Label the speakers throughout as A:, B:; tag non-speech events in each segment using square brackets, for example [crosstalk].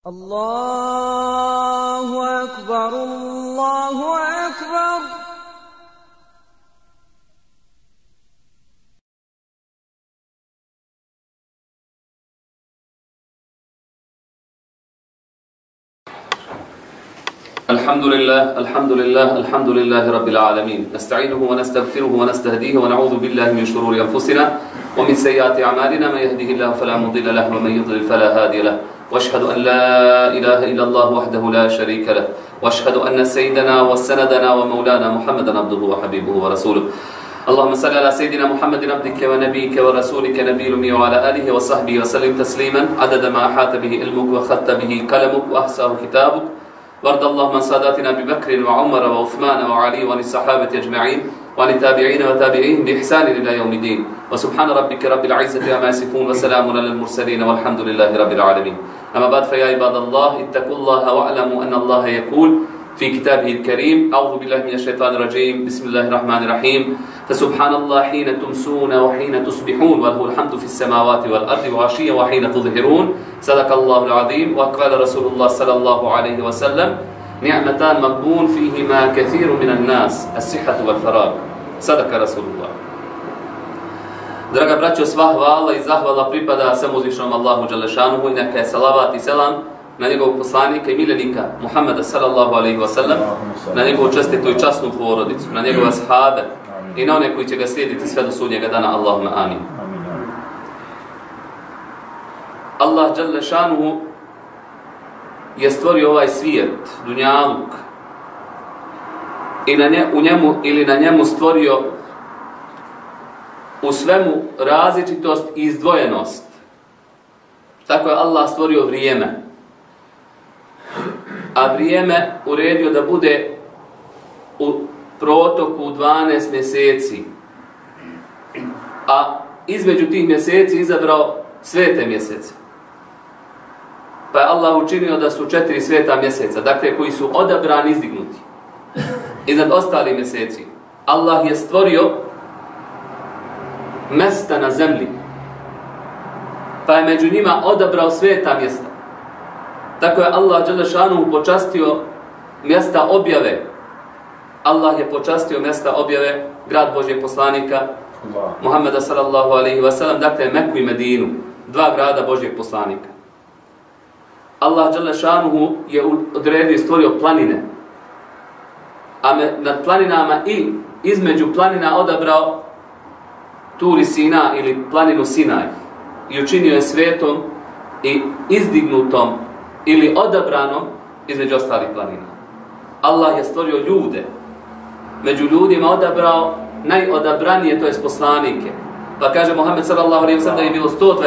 A: الله أكبر الله أكبر.
B: الحمد لله الحمد لله الحمد لله رب العالمين. نستعينه ونستغفره ونستهديه ونعوذ بالله من شرور أنفسنا ومن سيئات أعمالنا. من يهده الله فلا مضل له ومن يضلل فلا هادي له. واشهد أن لا إله إلا الله وحده لا شريك له. واشهد أن سيدنا وسندنا ومولانا محمدا عبده وحبيبه ورسوله. اللهم صل على سيدنا محمد عبدك ونبيك ورسولك نبي الأمي وعلى آله وصحبه وسلم تسليما. عدد ما أحاط به علمك وخط به قلمك وأحصاه كتابك. وارض اللهم عن ساداتنا ابي بكر وعمر وعثمان وعلي وعن الصحابة أجمعين وعن التابعين وتابعيهم بإحسان إلى يوم الدين. وسبحان ربك رب العزة عما يصفون وسلام على المرسلين والحمد لله رب العالمين. أما بعد فيا عباد الله اتقوا الله واعلموا أن الله يقول في كتابه الكريم أعوذ بالله من الشيطان الرجيم بسم الله الرحمن الرحيم. فسبحان الله حين تمسون وحين تصبحون وله الحمد في السماوات والأرض وعشيا وحين تظهرون. صدق الله العظيم. وقال رسول الله صلى الله عليه وسلم نعمتان مقبون فيهما كثير من الناس الصحة والفراغ. صدق رسول الله. Draga braćo, sva hvala i zahvala pripada samuzvišnom Allahu Đalešanuhu i neka je salavat i selam na njegovog poslanika i miljenika Muhammeda sallallahu alaihi wa sallam, na njegovu čestitu i časnu porodicu, na njegove sahabe i na one koji će ga slijediti sve do sudnjega dana. Allahumma amin. Allah Đalešanuhu je stvorio ovaj svijet, dunjaluk, i na nje, u njemu ili na njemu stvorio u svemu različitost i izdvojenost. Tako je Allah stvorio vrijeme a vrijeme uredio da bude u protoku 12 mjeseci. A između tih mjeseci izabrao svete mjesece. Pa je Allah učinio da su četiri sveta mjeseca, dakle koji su odabrani izdignuti. Iznad ostali mjeseci. Allah je stvorio mesta na zemlji. Pa je među njima odabrao sveta mjesta. Tako je Allah Đelešanu počastio mjesta objave. Allah je počastio mjesta objave grad Božje poslanika Muhammeda sallallahu alaihi wa sallam, dakle Meku i Medinu, dva grada Božjeg poslanika. Allah Đelešanu je odredio i stvorio planine, a me, nad planinama i između planina odabrao Turi Sina ili planinu Sinaj i učinio je svetom i izdignutom ili odabranom između ostalih planina. Allah je stvorio ljude. Među ljudima odabrao najodabranije, to je poslanike. Pa kaže Muhammed sallallahu alaihi wa sallam da je bilo 124.000.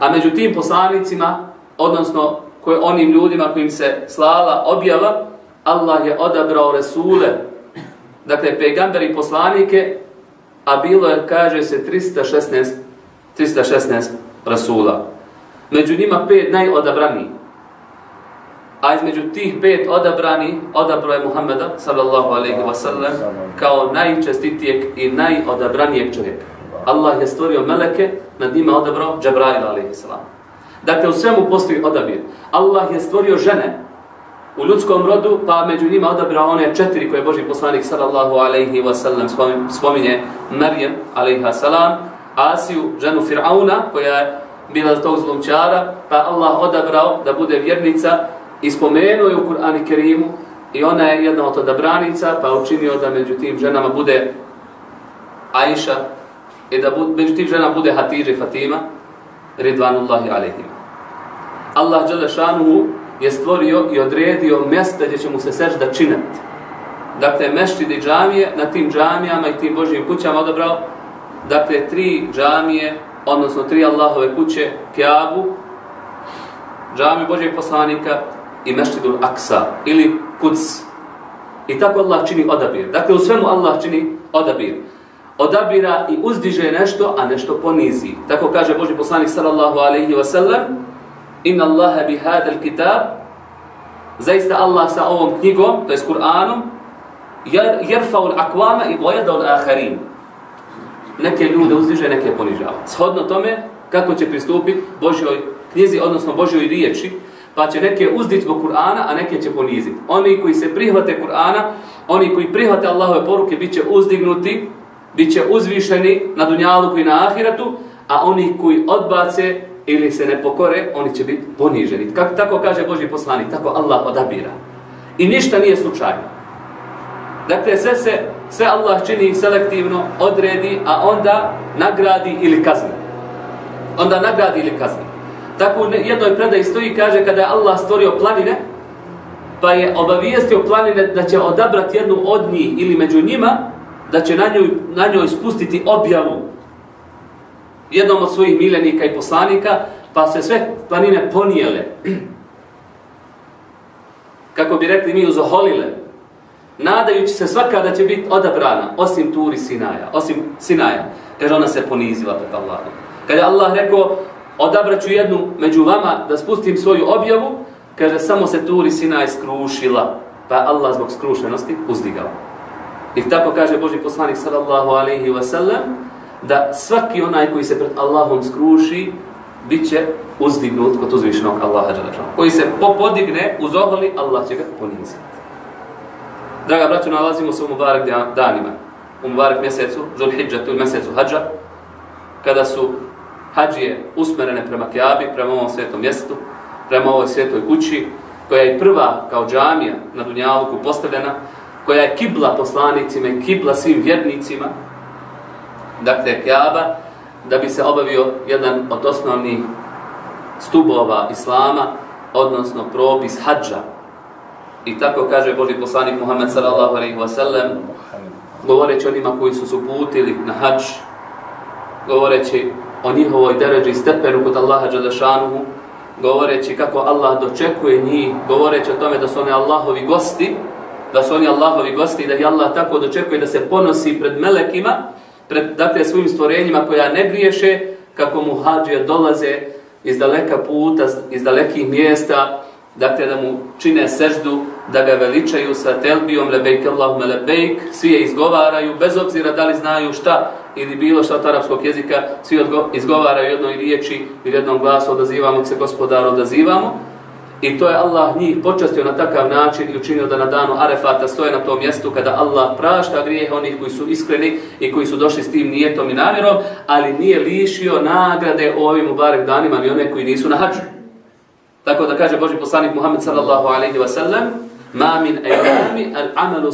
B: A među tim poslanicima, odnosno koje onim ljudima kojim se slala objava, Allah je odabrao Resule, dakle i poslanike, a bilo je, kaže se, 316, 316 Rasula među njima pet najodabraniji. A između tih pet odabrani, odabro je Muhammeda, sallallahu alaihi wa sallam, kao najčestitijeg i najodabranijeg čovjeka. Allah je stvorio meleke, nad njima odabrao Džabrail, alaihi sallam. Dakle, u svemu postoji odabir. Allah je stvorio žene u ljudskom rodu, pa među njima odabrao one četiri koje je Boži poslanik, sallallahu alaihi wa sallam, spominje Marijem, alaiha salam, Asiju, ženu Fir'auna, koja je bila tog zlomčara, pa Allah odabrao da bude vjernica i spomenuo je u Kur'ani Kerimu i ona je jedna od odabranica, pa učinio da među tim ženama bude Aisha i da bude, među tim ženama bude Hatidže i Fatima, Ridvanullahi alaihima. Allah Đelešanuhu je stvorio i odredio mjesta gdje će mu se sežda činati. Dakle, meštide džamije, na tim džamijama i tim Božijim kućama odabrao, dakle, tri džamije odnosno tri Allahove kuće, Kjabu, džamiju Božijeg poslanika i Mešćidul Aksa ili Kuc. I tako Allah čini odabir. Dakle, u svemu Allah čini odabir. Odabira i uzdiže nešto, a nešto ponizi. Tako kaže Boži poslanik sallallahu alaihi wa sallam Inna Allahe bi hadal kitab Zaista Allah sa ovom knjigom, to je s Kur'anom, jerfa'ul l'akvama i vojada'ul l'akharin. neke ljude uzdiže, neke ponižava. Shodno tome, kako će pristupiti Božjoj knjizi, odnosno Božjoj riječi, pa će neke uzdići zbog Kur'ana, a neke će poniziti. Oni koji se prihvate Kur'ana, oni koji prihvate Allahove poruke, bit će uzdignuti, bit će uzvišeni na dunjalu i na ahiratu, a oni koji odbace ili se ne pokore, oni će biti poniženi. Kako tako kaže Božji poslanik, tako Allah odabira. I ništa nije slučajno. Dakle, sve se, sve Allah čini selektivno, odredi, a onda nagradi ili kazni. Onda nagradi ili kazni. Tako u jednoj predaji stoji kaže kada je Allah stvorio planine, pa je obavijestio planine da će odabrati jednu od njih ili među njima, da će na njoj, na njoj spustiti objavu jednom od svojih miljenika i poslanika, pa se sve planine ponijele. [clears throat] Kako bi rekli mi uzoholile, nadajući se svaka da će biti odabrana, osim Turi Sinaja, osim Sinaja, kaže ona se ponizila pred Allahom. Kada je Allah rekao, odabraću jednu među vama da spustim svoju objavu, kaže, samo se Turi Sinaj skrušila, pa Allah zbog skrušenosti uzdigao. I tako kaže Boži poslanik sallallahu alaihi wa sallam, da svaki onaj koji se pred Allahom skruši, bit će uzdignut kod uzvišenog Allaha Đalešana. Koji se popodigne uz oholi, Allah će ga poniziti. Draga braću, nalazimo se u Mubarak danima, u Mubarak mjesecu, Zul mjesecu Hadža, kada su hađije usmerene prema Kjabi, prema ovom svetom mjestu, prema ovoj svetoj kući, koja je prva kao džamija na Dunjaluku postavljena, koja je kibla poslanicima i kibla svim vjernicima, dakle Kjaba, da bi se obavio jedan od osnovnih stubova Islama, odnosno propis hađa. I tako kaže Boži poslanik Muhammed sallallahu alaihi wa sallam, govoreći onima koji su suputili uputili na hađ, govoreći o njihovoj deređi stepenu kod Allaha Đalešanuhu, govoreći kako Allah dočekuje njih, govoreći o tome da su oni Allahovi gosti, da su oni Allahovi gosti i da je Allah tako dočekuje da se ponosi pred melekima, pred svojim stvorenjima koja ne griješe, kako mu hađije dolaze iz daleka puta, iz dalekih mjesta, dakle da mu čine seždu, da ga veličaju sa telbijom, lebejk Allahume lebejk, svi je izgovaraju, bez obzira da li znaju šta ili bilo šta od arapskog jezika, svi izgovaraju jednoj riječi ili jednom glasu odazivamo se gospodaru, odazivamo. I to je Allah njih počastio na takav način i učinio da na danu Arefata stoje na tom mjestu kada Allah prašta grijehe onih koji su iskreni i koji su došli s tim nijetom i namjerom, ali nije lišio nagrade ovim ubarek danima ni one koji nisu na hađu. Tako da kaže Boži poslanik Muhammed sallallahu alaihi wa sallam, Ma min ajami al amalu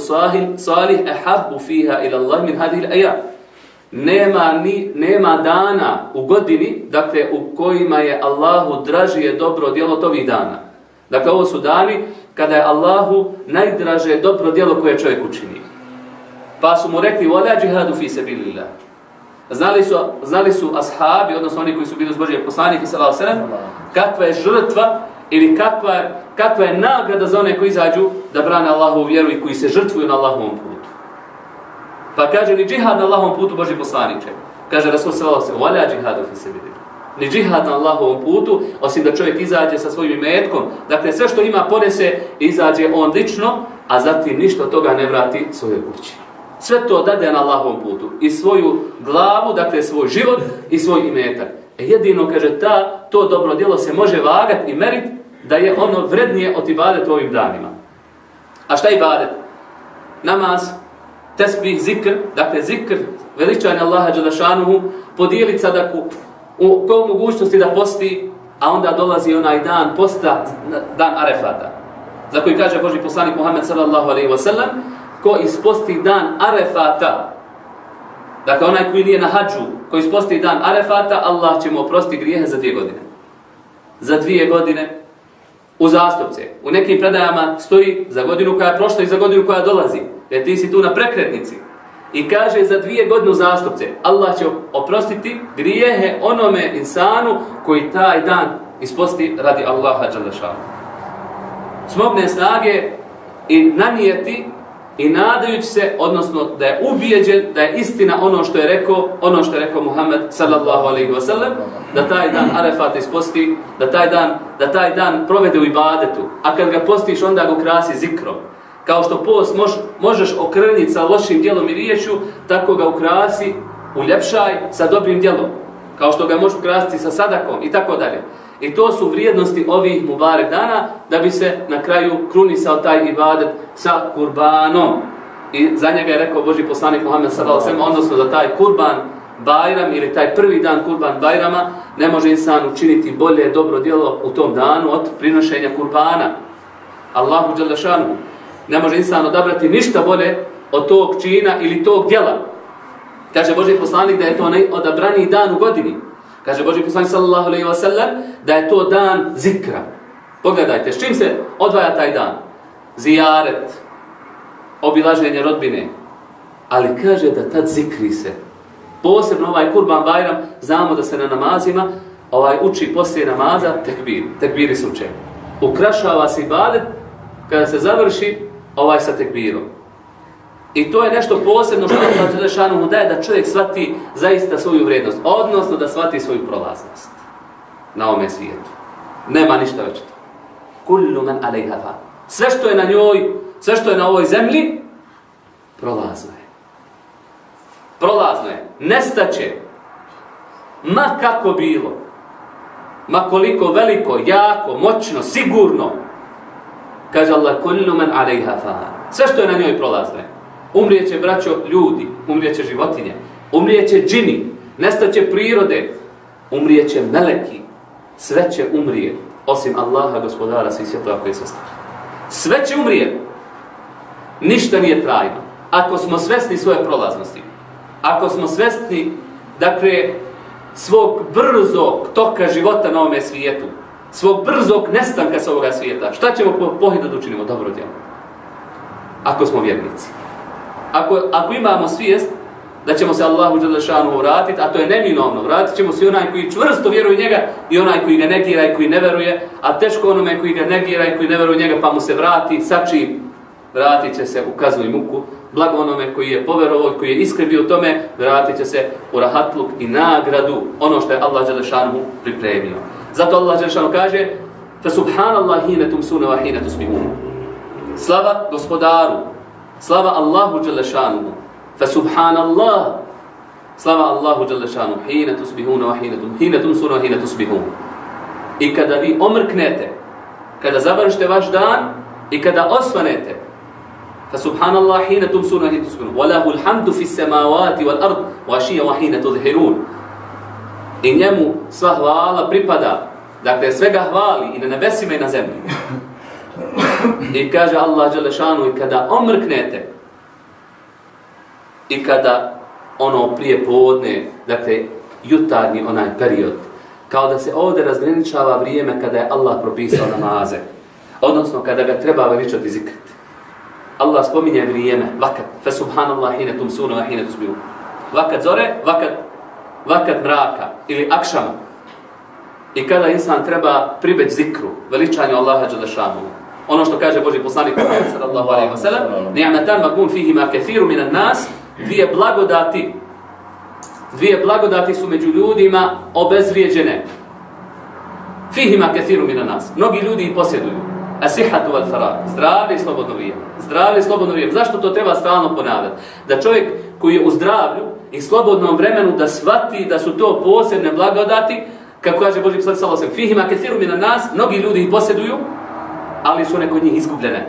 B: salih ehabbu fiha ila Allah min hadih ajam. Nema, ni, nema dana u godini, dakle, u kojima je Allahu dražije dobro djelo tovih dana. Dakle, ovo su dani kada je Allahu najdraže dobro djelo koje čovjek učini. Pa su mu rekli, vola džihadu fi sebi lillah. Znali su, znali su ashabi, odnosno oni koji su bili uz Božijeg poslanike, sallahu sallam, kakva je žrtva ili kakva je, kakva je nagrada za one koji izađu da brane Allahu vjeru i koji se žrtvuju na Allahovom putu. Pa kaže ni džihad na Allahovom putu Božje poslaniče. Kaže Rasul sallahu sallam, vola džihadu fi sebi ni džihad na Allahovom putu, osim da čovjek izađe sa svojim imetkom. Dakle, sve što ima ponese, izađe on lično, a zatim ništa toga ne vrati svojoj kući. Sve to dade na Allahovom putu. I svoju glavu, dakle svoj život i svoj imetak. E jedino, kaže, ta, to dobro djelo se može vagat i merit da je ono vrednije od ibadet u ovim danima. A šta ibadet? Namaz, tesbih, zikr, dakle zikr, veličanje Allaha Đalešanuhu, podijelit sadaku, u to mogućnosti da posti, a onda dolazi onaj dan posta, dan Arefata. Za koji kaže Boži poslanik Muhammed sallallahu alaihi wa sallam, ko isposti dan Arefata, dakle onaj koji nije na hađu, ko isposti dan Arefata, Allah će mu oprosti grijehe za dvije godine. Za dvije godine u zastupce. U nekim predajama stoji za godinu koja je prošla i za godinu koja dolazi. Jer ti si tu na prekretnici. I kaže za dvije godine zastupce, Allah će oprostiti grijehe onome insanu koji taj dan isposti radi Allaha Đalešanu. Smogne snage i nanijeti i nadajući se, odnosno da je ubijeđen, da je istina ono što je rekao, ono što je rekao Muhammed sallallahu alaihi wa sallam, da taj dan Arefat isposti, da taj dan, da taj dan provede u ibadetu. A kad ga postiš, onda ga ukrasi zikrom kao što post mož, možeš okrniti sa lošim dijelom i riječu, tako ga ukrasi, uljepšaj sa dobrim dijelom. Kao što ga možeš ukrasiti sa sadakom i tako dalje. I to su vrijednosti ovih mubare dana da bi se na kraju krunisao taj ibadet sa kurbanom. I za njega je rekao Boži poslanik Muhammed sallallahu alejhi ve sellem odnosno da taj kurban Bajram ili taj prvi dan kurban Bajrama ne može insan učiniti bolje dobro djelo u tom danu od prinošenja kurbana. Allahu dželle ne može insan odabrati ništa bolje od tog čina ili tog djela. Kaže Boži poslanik da je to najodabraniji dan u godini. Kaže Boži poslanik sallallahu alejhi ve sellem da je to dan zikra. Pogledajte, s čim se odvaja taj dan? Zijaret, obilaženje rodbine. Ali kaže da tad zikri se. Posebno ovaj kurban bajram, znamo da se na namazima ovaj uči poslije namaza tekbir. Tekbiri se uče. Ukrašava se ibadet kada se završi ovaj sa tekbirom. I to je nešto posebno što Allah Đelešanu mu daje da čovjek shvati zaista svoju vrednost, odnosno da shvati svoju prolaznost na ome svijetu. Nema ništa već to. Kullu man alejha fa. Sve što je na njoj, sve što je na ovoj zemlji, prolazno je. Prolazno je. Nestaće. Ma kako bilo. Ma koliko veliko, jako, moćno, sigurno. Kaže Allah, kullu man alejha fa. Sve što je na njoj prolazne. Umrijeće, braćo, ljudi, umrijeće životinje, umrijeće džini, nestaće prirode, umrijeće meleki, sve će umrije, osim Allaha, gospodara, svi svjetova koji se ostaje. Sve će umrije. Ništa nije trajno. Ako smo svesni svoje prolaznosti, ako smo svesni, dakle, svog brzog toka života na ovome svijetu, svog brzog nestanka sa ovoga svijeta, šta ćemo pohiti da učinimo? Dobro djelo? Ako smo vjernici. Ako, ako imamo svijest da ćemo se Allahu Đelešanu vratiti, a to je neminovno, vratit ćemo se onaj koji čvrsto vjeruje njega i onaj koji ga negira i koji ne veruje, a teško onome koji ga negira i koji ne veruje njega pa mu se vrati, sači, vratit će se u kaznu i muku, blago onome koji je poverovao i koji je iskren bio tome, vratit će se u rahatluk i nagradu, ono što je Allah Đelešanu pripremio. Zato Allah Đelešanu kaže, fa subhanallah hine tumsuna wa hine tusbihun. Slava gospodaru, Slava Allahu Đelešanuhu. Fa subhanallah. Slava Allahu Đelešanuhu. Hine tusbihuna wa hine tum. Hine tumsuna wa hine tusbihun. I kada vi omrknete, kada završite vaš dan i kada osvanete, fa subhanallah hine tumsuna wa hine tusbihun. Wa lahu alhamdu fi samawati wal ard wa šija wa hine tudhirun. I njemu sva hvala pripada. Dakle, svega hvali i na nebesima i na zemlji. I kaže Allah Đelešanu i kada omrknete i kada ono prije podne, dakle jutarnji onaj period, kao da se ovdje razgraničava vrijeme kada je Allah propisao namaze, odnosno kada ga treba veličati zikrit. Allah spominje vrijeme, vakat, fe subhanallah hine tum sunu, hine tusbiu. Vakat zore, vakat, vakat mraka ili akšama. I kada insan treba pribeć zikru, veličanju Allaha Đelešanu, ono što kaže Boži poslanik sallallahu alejhi ve sellem ni'matan makun fihi ma kathiru min an-nas dvije blagodati dvije blagodati su među ljudima obezvrijeđene. Fihi ma kathiru min an-nas mnogi ljudi ih posjeduju. Asihatu wal farah zdravlje i slobodno vrijeme. Zdravlje i slobodno vrijeme. Zašto to treba stalno ponavljati? Da čovjek koji je u zdravlju i slobodnom vremenu da svati da su to posebne blagodati kako kaže Boži poslanik sallallahu alejhi ve sellem fihi ma kathiru nas, mnogi ljudi ih posjeduju ali su neko njih izgubljene.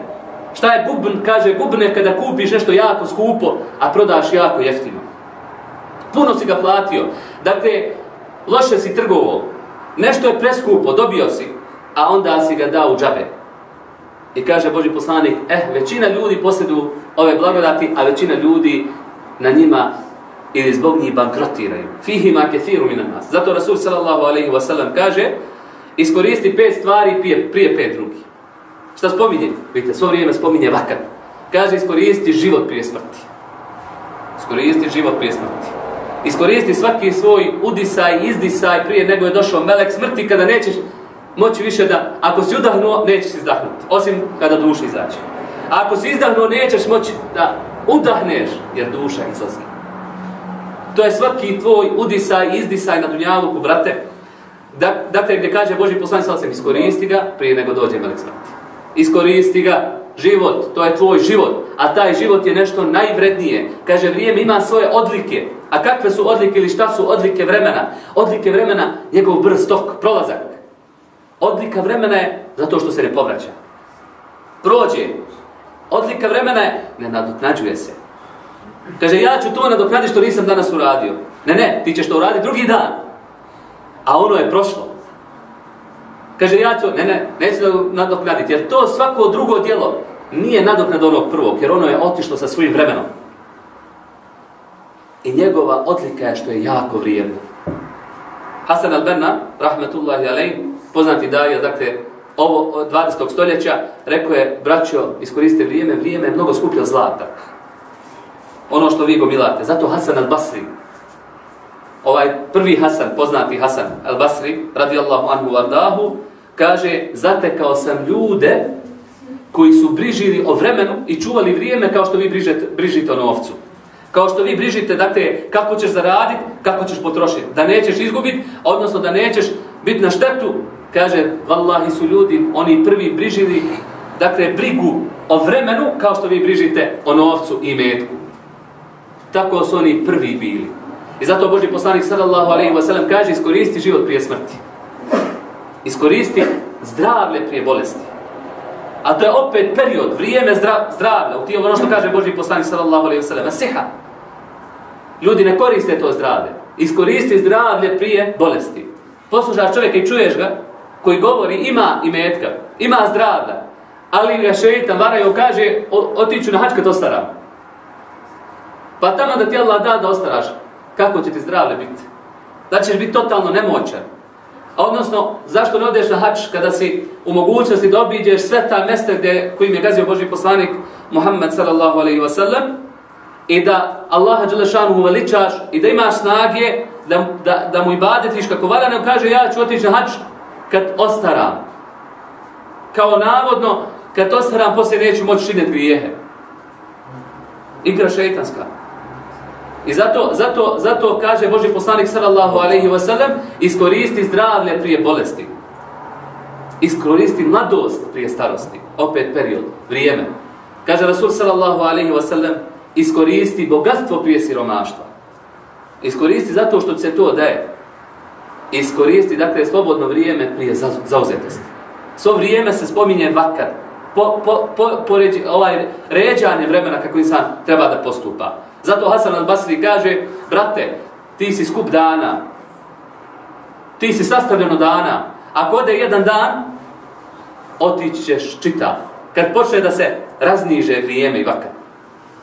B: Šta je gubn? Kaže, gubne kada kupiš nešto jako skupo, a prodaš jako jeftino. Puno si ga platio. Dakle, loše si trgovo. Nešto je preskupo, dobio si, a onda si ga dao u džabe. I kaže Boži poslanik, eh, većina ljudi posjedu ove blagodati, a većina ljudi na njima ili zbog njih bankrotiraju. Fihima kethiru minan nas. Zato Rasul sallallahu alaihi wasallam kaže, iskoristi pet stvari prije, prije pet drugih. Šta spominje? Vidite, svo vrijeme spominje vakat. Kaže, iskoristi život prije smrti. Iskoristi život prije smrti. Iskoristi svaki svoj udisaj, izdisaj prije nego je došao melek smrti kada nećeš moći više da, ako si udahnuo, nećeš izdahnuti. Osim kada duša izađe. A ako si izdahnuo, nećeš moći da udahneš, jer duša izlazi. To je svaki tvoj udisaj, i izdisaj na dunjaluku, brate. Dakle, gdje kaže Boži poslani sallam, iskoristi ga prije nego dođe melek smrti iskoristi ga, život, to je tvoj život, a taj život je nešto najvrednije. Kaže, vrijeme ima svoje odlike. A kakve su odlike ili šta su odlike vremena? Odlike vremena, njegov brz tok, prolazak. odlika vremena je zato što se ne povraća. Prođe. Odlika vremena je ne nadoknađuje se. Kaže, ja ću to nadoknaditi što nisam danas uradio. Ne, ne, ti ćeš to uraditi drugi dan. A ono je prošlo. Kaže, ja ću, ne, ne, neću nadoknaditi, jer to svako drugo djelo nije nadoknad onog prvog, jer ono je otišlo sa svojim vremenom. I njegova odlika je što je jako vrijedno. Hasan al-Benna, rahmetullahi alejhi, poznati daje, dakle, ovo 20. stoljeća, rekao je, braćo, iskoriste vrijeme, vrijeme je mnogo skuplje zlata. Ono što vi gomilate. Zato Hasan al-Basri, ovaj prvi Hasan, poznati Hasan al-Basri, radijallahu anhu vardahu, kaže, zatekao sam ljude koji su brižili o vremenu i čuvali vrijeme kao što vi brižete, brižite o novcu. Kao što vi brižite, dakle, kako ćeš zaraditi, kako ćeš potrošiti. Da nećeš izgubiti, odnosno da nećeš biti na štetu, kaže, vallahi su ljudi, oni prvi brižili, dakle, brigu o vremenu kao što vi brižite o novcu i metku. Tako su oni prvi bili. I zato Boži poslanik sallallahu alaihi wa sallam kaže, iskoristi život prije smrti. Iskoristi zdravlje prije bolesti. A to je opet period, vrijeme zdra, zdravlja. U tijem ono što kaže Boži poslanik sallallahu alaihi wa sallam. Siha. Ljudi ne koriste to zdravlje. Iskoristi zdravlje prije bolesti. Poslušaš čovjeka i čuješ ga, koji govori ima i metka, ima zdravlja, ali ga šeitan varaju kaže otiću na hač kad ostaram. Pa tamo da ti Allah da da ostaraš, kako će ti zdravlje biti? Da ćeš biti totalno nemoćan. A Odnosno, zašto ne odeš na hač kada si u mogućnosti da obiđeš sve ta mjesta gdje, kojim je gazio Boži poslanik Muhammed sallallahu alaihi wasallam i da Allaha Đelešanu uveličaš i da imaš snage da, da, da mu ibadetiš kako valja nam kaže ja ću otići na hač kad ostaram. Kao navodno, kad ostaram, poslije neću moći činiti grijehe. Igra šeitanska. I zato, zato, zato kaže Boži poslanik sallallahu alaihi wa sallam, iskoristi zdravlje prije bolesti. Iskoristi mladost prije starosti. Opet period, vrijeme. Kaže Rasul sallallahu alaihi wa sallam, iskoristi bogatstvo prije siromaštva. Iskoristi zato što se to daje. Iskoristi, dakle, slobodno vrijeme prije zauzetosti. Svo vrijeme se spominje vakar. Po, po, po, poređi, ovaj ređanje vremena kako insan treba da postupa. Zato Hasan al-Basri kaže, brate, ti si skup dana, ti si sastavljeno dana, ako ode jedan dan, otići ćeš čitav. Kad počne da se razniže vrijeme i vakat.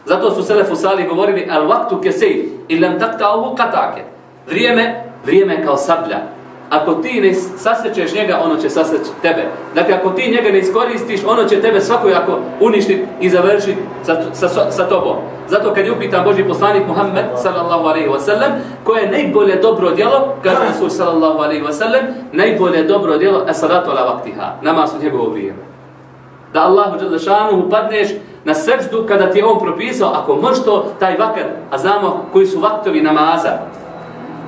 B: Zato su Selefu Sali govorili, al vaktu kesej, ilam takta ovu katake. Vrijeme, vrijeme kao sablja. Ako ti ne sasećeš njega, ono će saseći tebe. Dakle, ako ti njega ne iskoristiš, ono će tebe svakojako uništiti i završiti sa, sa, sa tobom. Zato kad je upitan Boži poslanik Muhammed sallallahu alaihi wa sallam, koje je najbolje dobro djelo, kaže Rasul sallallahu alaihi wa sallam, najbolje dobro djelo je salatu ala vaktiha, namaz u njegovo vrijeme. Da Allahu dželle upadneš na srđdu kada ti je on propisao, ako možeš to, taj vakat, a znamo koji su vaktovi namaza,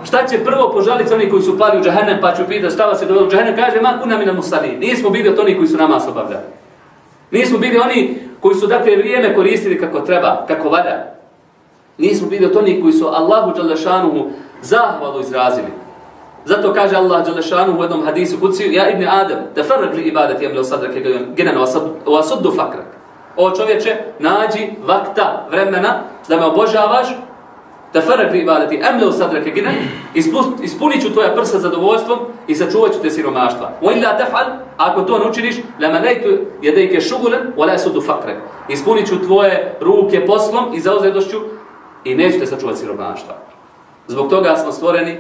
B: Šta će prvo požaliti oni koji su pali u džahennem, pa ću pitati šta vas je dovelo u džahennem, kaže, ma kuna mi musali. Nismo bili od oni koji su namaz obavljali. Nismo bili oni koji su dakle vrijeme koristili kako treba, kako valja. Nismo bili od oni koji su Allahu Đalešanuhu zahvalu izrazili. Zato kaže Allah Đalešanuhu u jednom hadisu kuciju, ja ibn Adam, te farrak li ibadet jemle u je genan u asuddu fakrak. O čovječe, nađi vakta vremena da me obožavaš da farak ibadati emle u sadrake gine, ispunit ću tvoja prsa zadovoljstvom i sačuvat ću te siromaštva. U illa tefal, ako to ne učiniš, lama nejtu jedejke šugulen, u ala sudu fakrek. Ispunit ću tvoje ruke poslom i zauzedošću i neću te sačuvat siromaštva. Zbog toga smo stvoreni,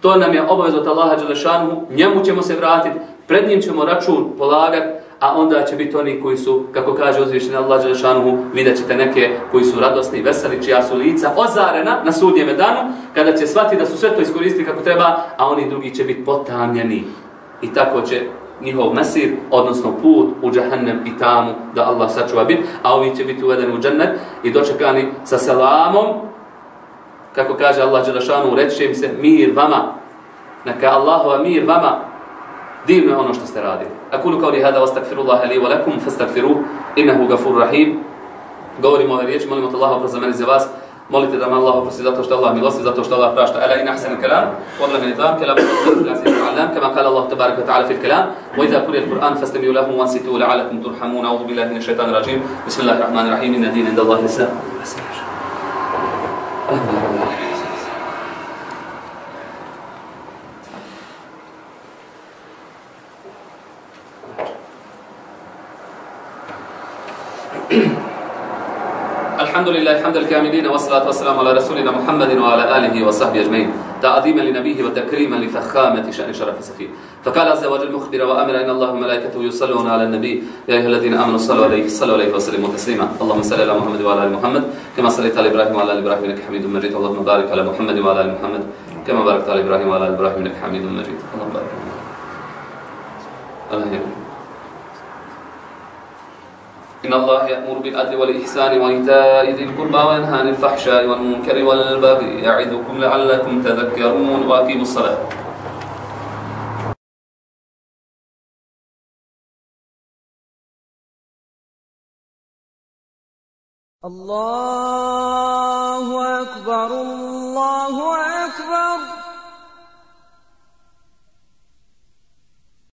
B: to nam je obavez od Allaha Đelešanu, njemu ćemo se vratiti, pred njim ćemo račun polagati, a onda će biti oni koji su, kako kaže uzvišeni Allah Đelešanuhu, vidjet ćete neke koji su radosni i veseli, čija su lica ozarena na sudnjeme danu, kada će shvati da su sve to iskoristili kako treba, a oni drugi će biti potamljeni. I tako će njihov mesir, odnosno put u džahennem i tamu da Allah sačuva bit, a ovi će biti uvedeni u džennet i dočekani sa selamom, kako kaže Allah Đelešanuhu, reći će im se mir vama, neka Allahova mir vama, divno je ono što ste radili. Akulu kao li hada, wastakfirullaha li wa lakum, fastakfiru, innahu gafur rahim. Govorimo ove riječi, molimo te Allah oprost za mene za vas. Molite da me Allah oprosti zato što Allah milosti, zato što Allah prašta. Ala in ahsan kalam, wa la min idam, kalam, الأقلام كما قال الله تبارك وتعالى في الكلام وإذا قرئ القرآن فاستمعوا له وانصتوا لعلكم ترحمون أعوذ بالله من الشيطان الرجيم بسم الله الرحمن الرحيم إن الدين عند الله الإسلام الحمد لله حمد الكاملين والصلاة والسلام على رسولنا محمد وعلى آله وصحبه أجمعين تعظيما لنبيه وتكريما لفخامة شأن شرف سفيه فقال عز وجل مخبرا وأمر إن الله وملائكته يصلون على النبي يا أيها الذين آمنوا صلوا عليه صلوا عليه وسلموا تسليما اللهم صل على محمد وعلى آل محمد كما صليت على إبراهيم وعلى آل إبراهيم إنك حميد مجيد اللهم بارك على محمد وعلى آل محمد كما باركت على إبراهيم وعلى آل إبراهيم إنك حميد مجيد اللهم بارك الله يبارك إن الله يأمر بالعدل والإحسان وإيتاء ذي القربى وينهى عن الفحشاء والمنكر والبغي يعظكم لعلكم تذكرون وأقيموا الصلاة.
A: الله أكبر الله أكبر.